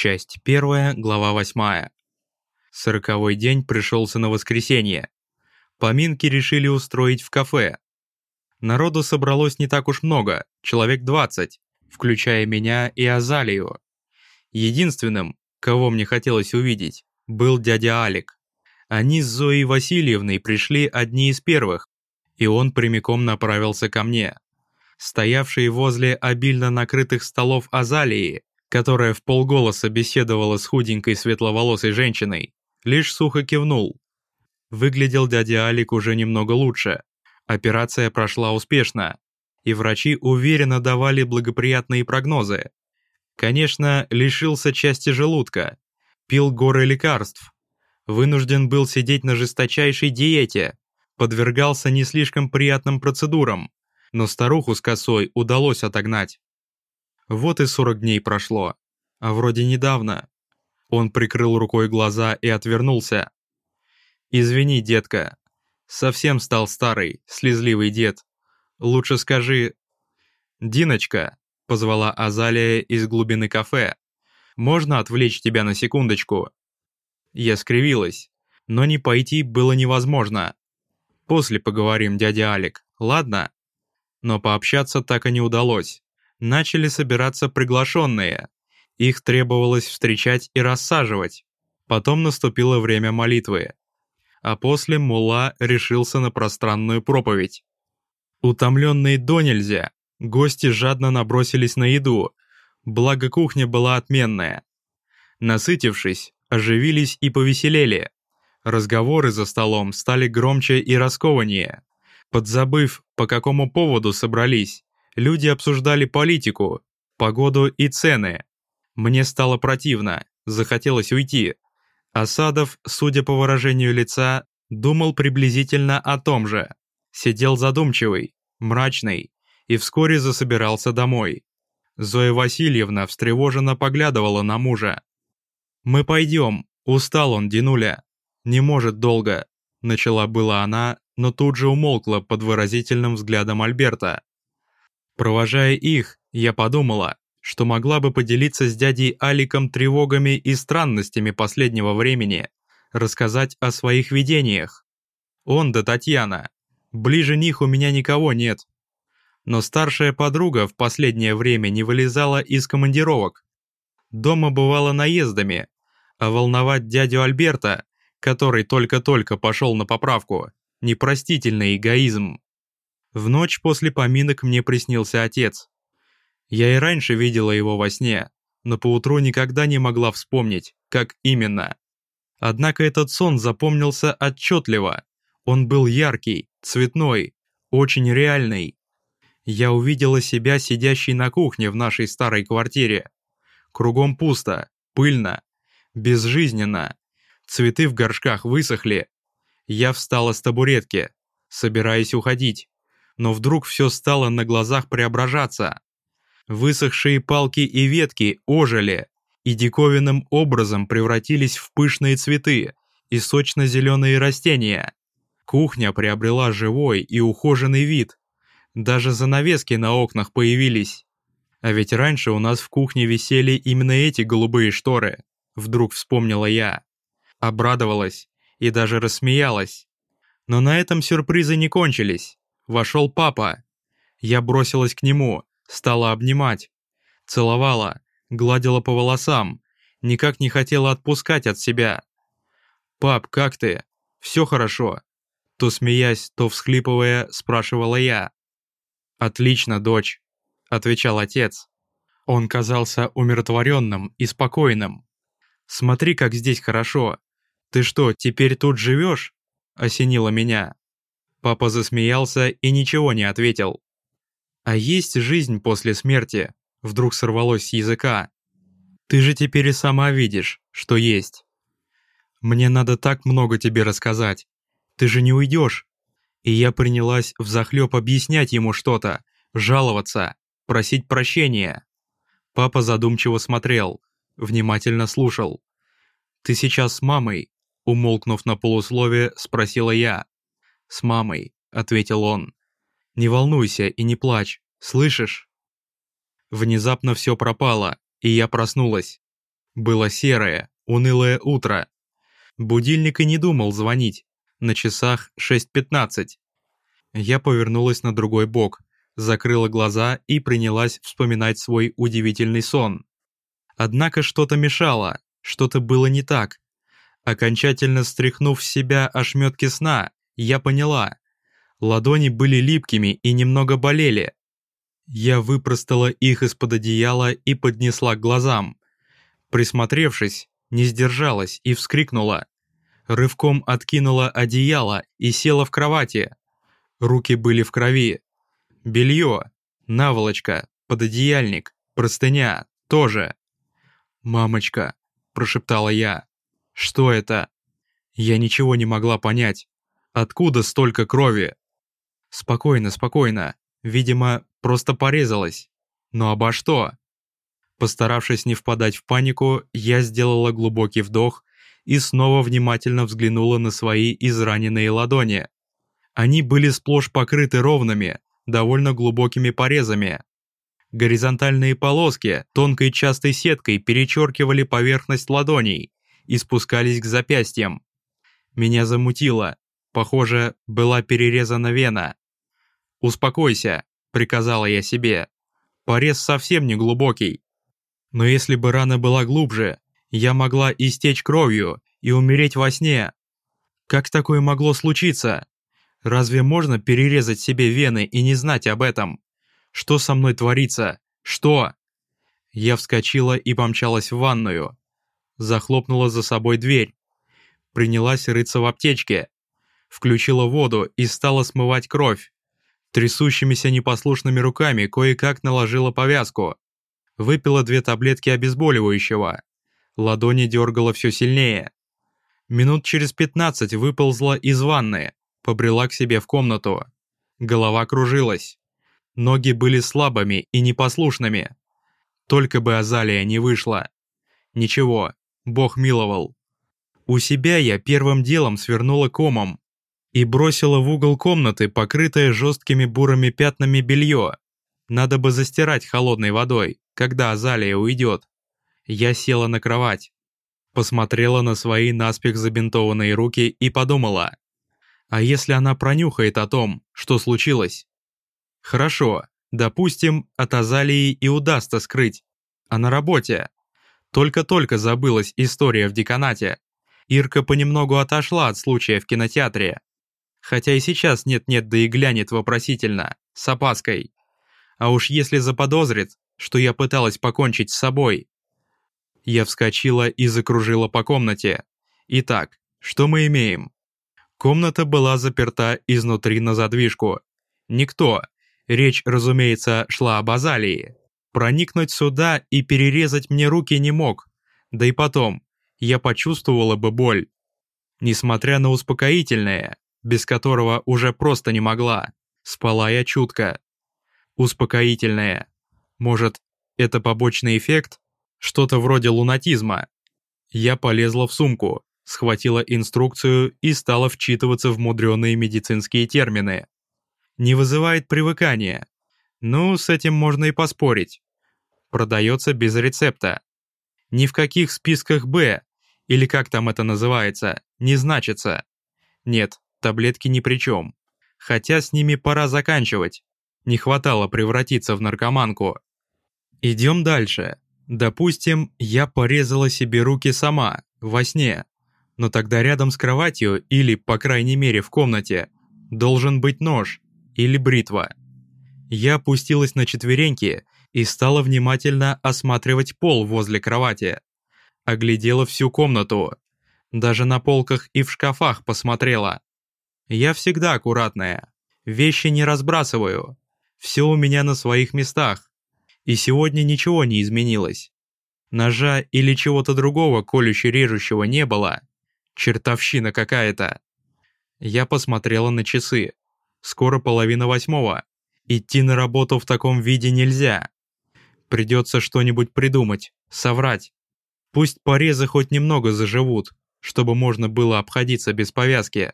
Часть первая, глава восьмая. Сороковой день пришелся на воскресенье. Поминки решили устроить в кафе. Народу собралось не так уж много, человек 20, включая меня и Азалию. Единственным, кого мне хотелось увидеть, был дядя Алик. Они с Зоей Васильевной пришли одни из первых, и он прямиком направился ко мне. Стоявший возле обильно накрытых столов Азалии, которая в полголоса беседовала с худенькой светловолосой женщиной, лишь сухо кивнул. Выглядел дядя Алик уже немного лучше. Операция прошла успешно, и врачи уверенно давали благоприятные прогнозы. Конечно, лишился части желудка, пил горы лекарств, вынужден был сидеть на жесточайшей диете, подвергался не слишком приятным процедурам, но старуху с косой удалось отогнать. Вот и 40 дней прошло, а вроде недавно. Он прикрыл рукой глаза и отвернулся. «Извини, детка, совсем стал старый, слезливый дед. Лучше скажи...» «Диночка», — позвала Азалия из глубины кафе. «Можно отвлечь тебя на секундочку?» Я скривилась, но не пойти было невозможно. После поговорим, дядя Алик, ладно? Но пообщаться так и не удалось. Начали собираться приглашенные. Их требовалось встречать и рассаживать. Потом наступило время молитвы. А после Мула решился на пространную проповедь. Утомленные до нельзя, гости жадно набросились на еду, благо кухня была отменная. Насытившись, оживились и повеселели. Разговоры за столом стали громче и раскованнее. Подзабыв, по какому поводу собрались, люди обсуждали политику, погоду и цены. Мне стало противно, захотелось уйти. Асадов, судя по выражению лица, думал приблизительно о том же. Сидел задумчивый, мрачный, и вскоре засобирался домой. Зоя Васильевна встревоженно поглядывала на мужа. «Мы пойдем, устал он, Динуля. Не может долго», — начала была она, но тут же умолкла под выразительным взглядом Альберта. Провожая их, я подумала, что могла бы поделиться с дядей Аликом тревогами и странностями последнего времени, рассказать о своих видениях. Он да Татьяна. Ближе них у меня никого нет. Но старшая подруга в последнее время не вылезала из командировок. Дома бывала наездами, а волновать дядю Альберта, который только-только пошел на поправку, непростительный эгоизм. В ночь после поминок мне приснился отец. Я и раньше видела его во сне, но поутру никогда не могла вспомнить, как именно. Однако этот сон запомнился отчетливо. Он был яркий, цветной, очень реальный. Я увидела себя сидящей на кухне в нашей старой квартире. Кругом пусто, пыльно, безжизненно. Цветы в горшках высохли, я встала с табуретки, собираясь уходить, но вдруг все стало на глазах преображаться. Высохшие палки и ветки ожили и диковинным образом превратились в пышные цветы и сочно-зеленые растения. Кухня приобрела живой и ухоженный вид. Даже занавески на окнах появились. А ведь раньше у нас в кухне висели именно эти голубые шторы. Вдруг вспомнила я. Обрадовалась и даже рассмеялась. Но на этом сюрпризы не кончились. Вошел папа. Я бросилась к нему, стала обнимать. Целовала, гладила по волосам, никак не хотела отпускать от себя. «Пап, как ты? Все хорошо?» То смеясь, то всхлипывая, спрашивала я. «Отлично, дочь», — отвечал отец. Он казался умиротворенным и спокойным. «Смотри, как здесь хорошо. «Ты что, теперь тут живешь?» – осенило меня. Папа засмеялся и ничего не ответил. «А есть жизнь после смерти?» – вдруг сорвалось с языка. «Ты же теперь и сама видишь, что есть. Мне надо так много тебе рассказать. Ты же не уйдешь». И я принялась взахлеб объяснять ему что-то, жаловаться, просить прощения. Папа задумчиво смотрел, внимательно слушал. «Ты сейчас с мамой, Умолкнув на полуслове, спросила я. «С мамой», — ответил он. «Не волнуйся и не плачь, слышишь?» Внезапно все пропало, и я проснулась. Было серое, унылое утро. Будильник и не думал звонить. На часах 6.15. Я повернулась на другой бок, закрыла глаза и принялась вспоминать свой удивительный сон. Однако что-то мешало, что-то было не так. Окончательно стряхнув с себя ошметки сна, я поняла. Ладони были липкими и немного болели. Я выпростала их из-под одеяла и поднесла к глазам. Присмотревшись, не сдержалась и вскрикнула. Рывком откинула одеяло и села в кровати. Руки были в крови. Белье, наволочка, пододеяльник, простыня тоже. «Мамочка», – прошептала я. «Что это?» Я ничего не могла понять. Откуда столько крови? Спокойно, спокойно. Видимо, просто порезалась. Но обо что? Постаравшись не впадать в панику, я сделала глубокий вдох и снова внимательно взглянула на свои израненные ладони. Они были сплошь покрыты ровными, довольно глубокими порезами. Горизонтальные полоски тонкой частой сеткой перечеркивали поверхность ладоней и спускались к запястьям. Меня замутило. Похоже, была перерезана вена. «Успокойся», — приказала я себе. Порез совсем не глубокий. Но если бы рана была глубже, я могла истечь кровью и умереть во сне. Как такое могло случиться? Разве можно перерезать себе вены и не знать об этом? Что со мной творится? Что? Я вскочила и помчалась в ванную. Захлопнула за собой дверь. Принялась рыться в аптечке. Включила воду и стала смывать кровь. Трясущимися непослушными руками кое-как наложила повязку. Выпила две таблетки обезболивающего. Ладони дергала все сильнее. Минут через пятнадцать выползла из ванны, побрела к себе в комнату. Голова кружилась. Ноги были слабыми и непослушными. Только бы Азалия не вышла. Ничего, Бог миловал. У себя я первым делом свернула комом и бросила в угол комнаты, покрытое жесткими бурыми пятнами белье. Надо бы застирать холодной водой, когда Азалия уйдет. Я села на кровать, посмотрела на свои наспех забинтованные руки и подумала, а если она пронюхает о том, что случилось? Хорошо, допустим, от Азалии и удастся скрыть. А на работе? Только-только забылась история в деканате. Ирка понемногу отошла от случая в кинотеатре. Хотя и сейчас нет-нет, да и глянет вопросительно, с опаской. А уж если заподозрит, что я пыталась покончить с собой, я вскочила и закружила по комнате. Итак, что мы имеем? Комната была заперта изнутри на задвижку. Никто, речь, разумеется, шла об Азалии, проникнуть сюда и перерезать мне руки не мог. Да и потом, я почувствовала бы боль. Несмотря на успокоительное, без которого уже просто не могла, спала я чутко. Успокоительное. Может, это побочный эффект? Что-то вроде лунатизма. Я полезла в сумку, схватила инструкцию и стала вчитываться в мудреные медицинские термины. Не вызывает привыкания. Ну, с этим можно и поспорить. Продается без рецепта. Ни в каких списках «Б», или как там это называется, не значится. Нет, таблетки ни при чем. Хотя с ними пора заканчивать. Не хватало превратиться в наркоманку. Идем дальше. Допустим, я порезала себе руки сама, во сне. Но тогда рядом с кроватью, или, по крайней мере, в комнате, должен быть нож или бритва. Я опустилась на четвереньки и стала внимательно осматривать пол возле кровати. Оглядела всю комнату. Даже на полках и в шкафах посмотрела. Я всегда аккуратная. Вещи не разбрасываю. Все у меня на своих местах. И сегодня ничего не изменилось. Ножа или чего-то другого колюще-режущего не было. Чертовщина какая-то. Я посмотрела на часы. Скоро половина восьмого. Идти на работу в таком виде нельзя. Придется что-нибудь придумать, соврать. Пусть порезы хоть немного заживут, чтобы можно было обходиться без повязки.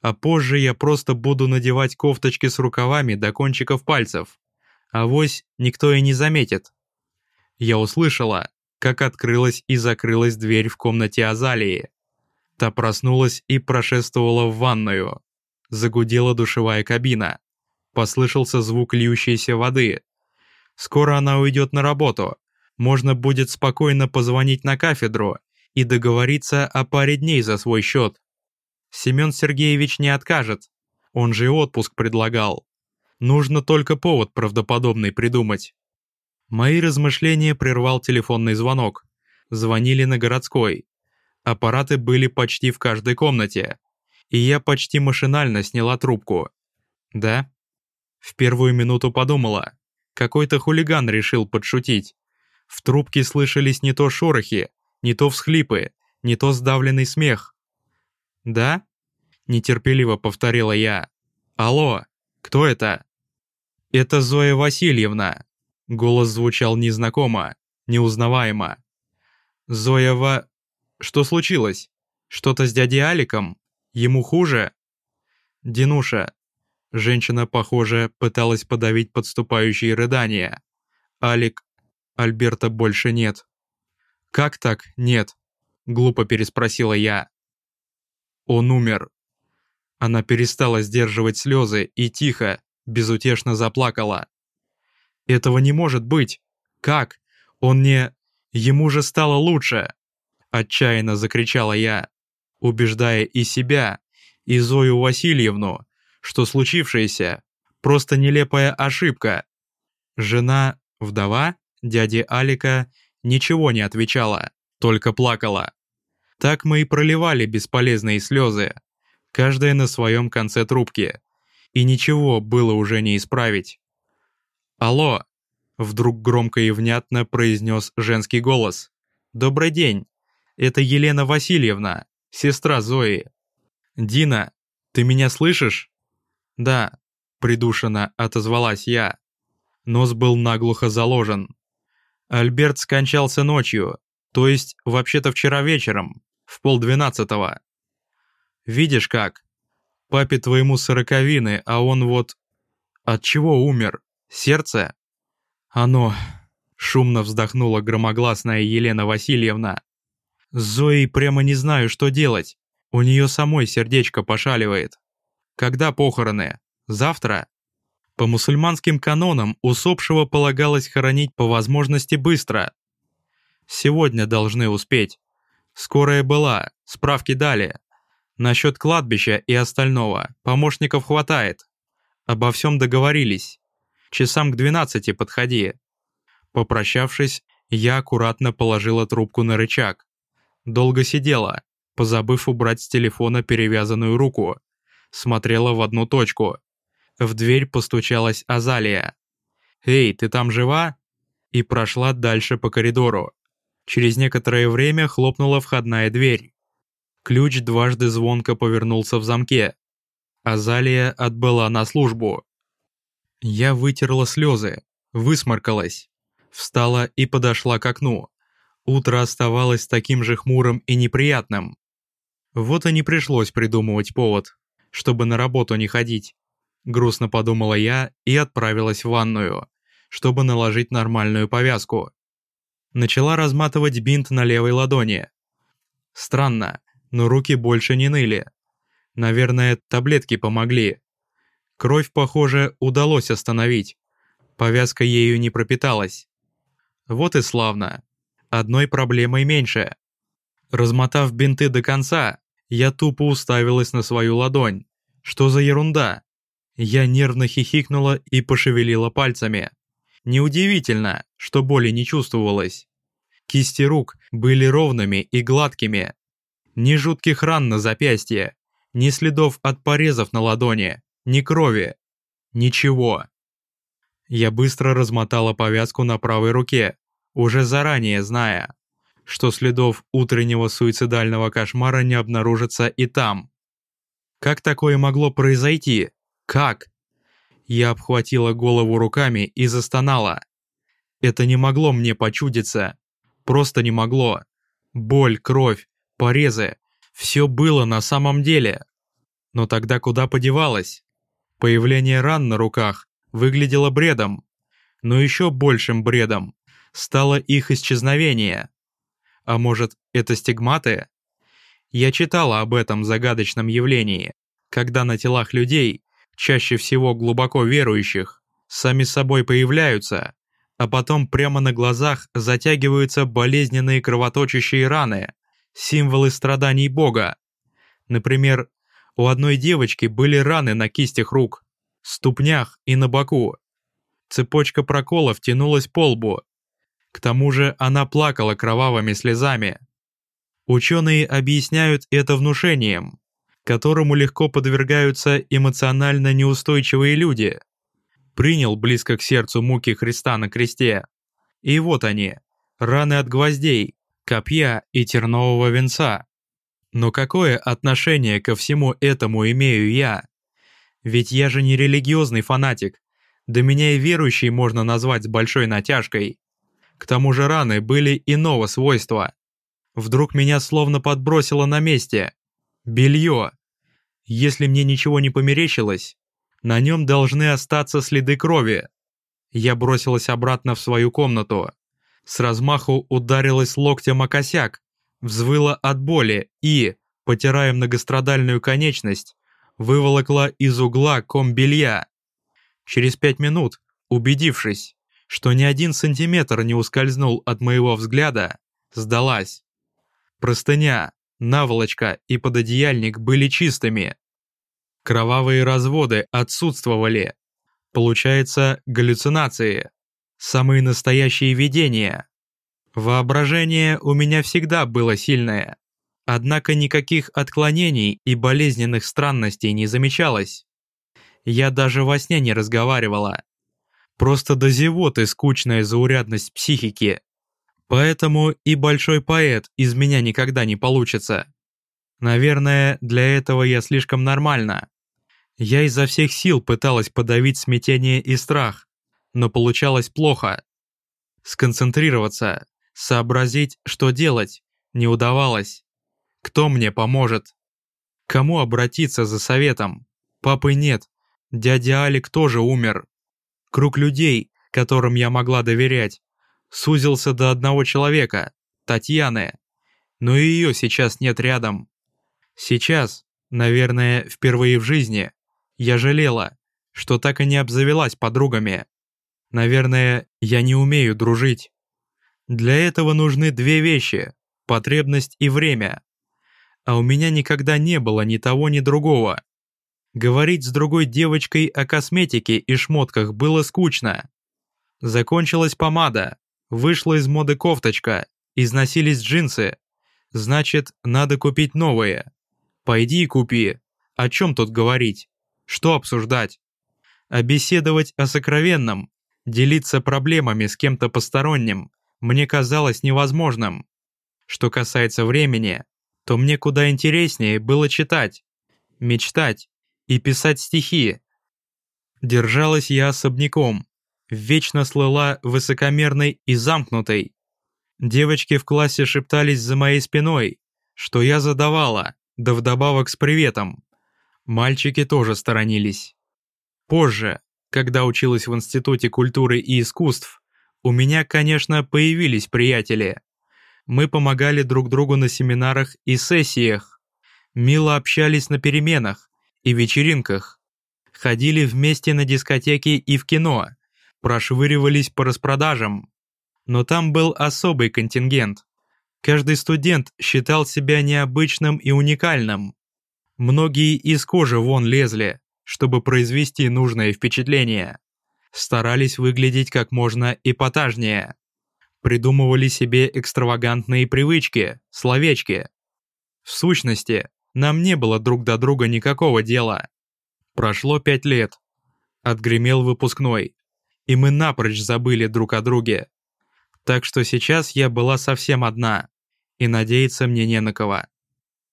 А позже я просто буду надевать кофточки с рукавами до кончиков пальцев. Авось никто и не заметит. Я услышала, как открылась и закрылась дверь в комнате Азалии. Та проснулась и прошествовала в ванную. Загудела душевая кабина. Послышался звук льющейся воды. Скоро она уйдет на работу. Можно будет спокойно позвонить на кафедру и договориться о паре дней за свой счет. Семен Сергеевич не откажет. Он же и отпуск предлагал. Нужно только повод правдоподобный придумать. Мои размышления прервал телефонный звонок. Звонили на городской. Аппараты были почти в каждой комнате. И я почти машинально сняла трубку. «Да?» В первую минуту подумала. Какой-то хулиган решил подшутить. В трубке слышались не то шорохи, не то всхлипы, не то сдавленный смех. «Да?» — нетерпеливо повторила я. «Алло, кто это?» «Это Зоя Васильевна». Голос звучал незнакомо, неузнаваемо. «Зоя Ва... Что случилось? Что-то с дядей Аликом? Ему хуже?» «Динуша». Женщина, похоже, пыталась подавить подступающие рыдания. «Алик... Альберта больше нет». «Как так нет?» — глупо переспросила я. «Он умер». Она перестала сдерживать слезы и тихо, безутешно заплакала. «Этого не может быть! Как? Он не... Ему же стало лучше!» Отчаянно закричала я, убеждая и себя, и Зою Васильевну, что случившееся — просто нелепая ошибка. Жена, вдова, дяди Алика ничего не отвечала, только плакала. Так мы и проливали бесполезные слезы, каждая на своем конце трубки, и ничего было уже не исправить. «Алло!» — вдруг громко и внятно произнес женский голос. «Добрый день! Это Елена Васильевна, сестра Зои. Дина, ты меня слышишь?» «Да», — придушенно отозвалась я. Нос был наглухо заложен, Альберт скончался ночью, то есть вообще-то вчера вечером, в полдвенадцатого. Видишь как? Папе твоему сороковины, а он вот... От чего умер? Сердце? Оно... Шумно вздохнула громогласная Елена Васильевна. Зоей прямо не знаю, что делать. У нее самой сердечко пошаливает. Когда похороны? Завтра? По мусульманским канонам усопшего полагалось хоронить по возможности быстро. Сегодня должны успеть. Скорая была, справки дали. Насчет кладбища и остального помощников хватает. Обо всем договорились. Часам к двенадцати подходи. Попрощавшись, я аккуратно положила трубку на рычаг. Долго сидела, позабыв убрать с телефона перевязанную руку. Смотрела в одну точку. В дверь постучалась Азалия. «Эй, ты там жива?» И прошла дальше по коридору. Через некоторое время хлопнула входная дверь. Ключ дважды звонко повернулся в замке. Азалия отбыла на службу. Я вытерла слезы, высморкалась, встала и подошла к окну. Утро оставалось таким же хмурым и неприятным. Вот и не пришлось придумывать повод, чтобы на работу не ходить. Грустно подумала я и отправилась в ванную, чтобы наложить нормальную повязку. Начала разматывать бинт на левой ладони. Странно, но руки больше не ныли. Наверное, таблетки помогли. Кровь, похоже, удалось остановить. Повязка ею не пропиталась. Вот и славно. Одной проблемой меньше. Размотав бинты до конца, я тупо уставилась на свою ладонь. Что за ерунда? Я нервно хихикнула и пошевелила пальцами. Неудивительно, что боли не чувствовалось. Кисти рук были ровными и гладкими. Ни жутких ран на запястье, ни следов от порезов на ладони, ни крови. Ничего. Я быстро размотала повязку на правой руке, уже заранее зная, что следов утреннего суицидального кошмара не обнаружится и там. Как такое могло произойти? Как? Я обхватила голову руками и застонала. Это не могло мне почудиться. Просто не могло. Боль, кровь, порезы. Все было на самом деле. Но тогда куда подевалось? Появление ран на руках выглядело бредом. Но еще большим бредом стало их исчезновение. А может, это стигматы? Я читала об этом загадочном явлении, когда на телах людей, чаще всего глубоко верующих, сами собой появляются, а потом прямо на глазах затягиваются болезненные кровоточащие раны, символы страданий Бога. Например, у одной девочки были раны на кистях рук, ступнях и на боку. Цепочка проколов тянулась по лбу. К тому же она плакала кровавыми слезами. Ученые объясняют это внушением, которому легко подвергаются эмоционально неустойчивые люди. Принял близко к сердцу муки Христа на кресте. И вот они, раны от гвоздей, копья и тернового венца. Но какое отношение ко всему этому имею я? Ведь я же не религиозный фанатик, да меня и верующий можно назвать с большой натяжкой. К тому же раны были иного свойства. Вдруг меня словно подбросило на месте. Белье. Если мне ничего не померещилось, на нем должны остаться следы крови. Я бросилась обратно в свою комнату. С размаху ударилась локтем о косяк, взвыла от боли и, потирая многострадальную конечность, выволокла из угла ком белья. Через пять минут, убедившись, что ни один сантиметр не ускользнул от моего взгляда, сдалась. Простыня, наволочка и пододеяльник были чистыми. Кровавые разводы отсутствовали. Получается, галлюцинации. Самые настоящие видения. Воображение у меня всегда было сильное. Однако никаких отклонений и болезненных странностей не замечалось. Я даже во сне не разговаривала. Просто до зевоты скучная заурядность психики. Поэтому и большой поэт из меня никогда не получится. Наверное, для этого я слишком нормальна. Я изо всех сил пыталась подавить смятение и страх, но получалось плохо. Сконцентрироваться, сообразить, что делать, не удавалось. Кто мне поможет? Кому обратиться за советом? Папы нет, дядя Алик тоже умер. Круг людей, которым я могла доверять, сузился до одного человека, Татьяны. Но и ее сейчас нет рядом. Сейчас, наверное, впервые в жизни, я жалела, что так и не обзавелась подругами. Наверное, я не умею дружить. Для этого нужны две вещи – потребность и время. А у меня никогда не было ни того, ни другого. Говорить с другой девочкой о косметике и шмотках было скучно. Закончилась помада, вышла из моды кофточка, износились джинсы. Значит, надо купить новые. Пойди и купи. О чем тут говорить? Что обсуждать? А беседовать о сокровенном, делиться проблемами с кем-то посторонним мне казалось невозможным. Что касается времени, то мне куда интереснее было читать, мечтать, и писать стихи. Держалась я особняком, вечно слыла высокомерной и замкнутой. Девочки в классе шептались за моей спиной, что я задавала, да вдобавок с приветом. Мальчики тоже сторонились. Позже, когда училась в Институте культуры и искусств, у меня, конечно, появились приятели. Мы помогали друг другу на семинарах и сессиях, мило общались на переменах, и вечеринках. Ходили вместе на дискотеки и в кино, прошвыривались по распродажам. Но там был особый контингент. Каждый студент считал себя необычным и уникальным. Многие из кожи вон лезли, чтобы произвести нужное впечатление. Старались выглядеть как можно эпатажнее. Придумывали себе экстравагантные привычки, словечки. В сущности, нам не было друг до друга никакого дела. Прошло пять лет. Отгремел выпускной. И мы напрочь забыли друг о друге. Так что сейчас я была совсем одна. И надеяться мне не на кого.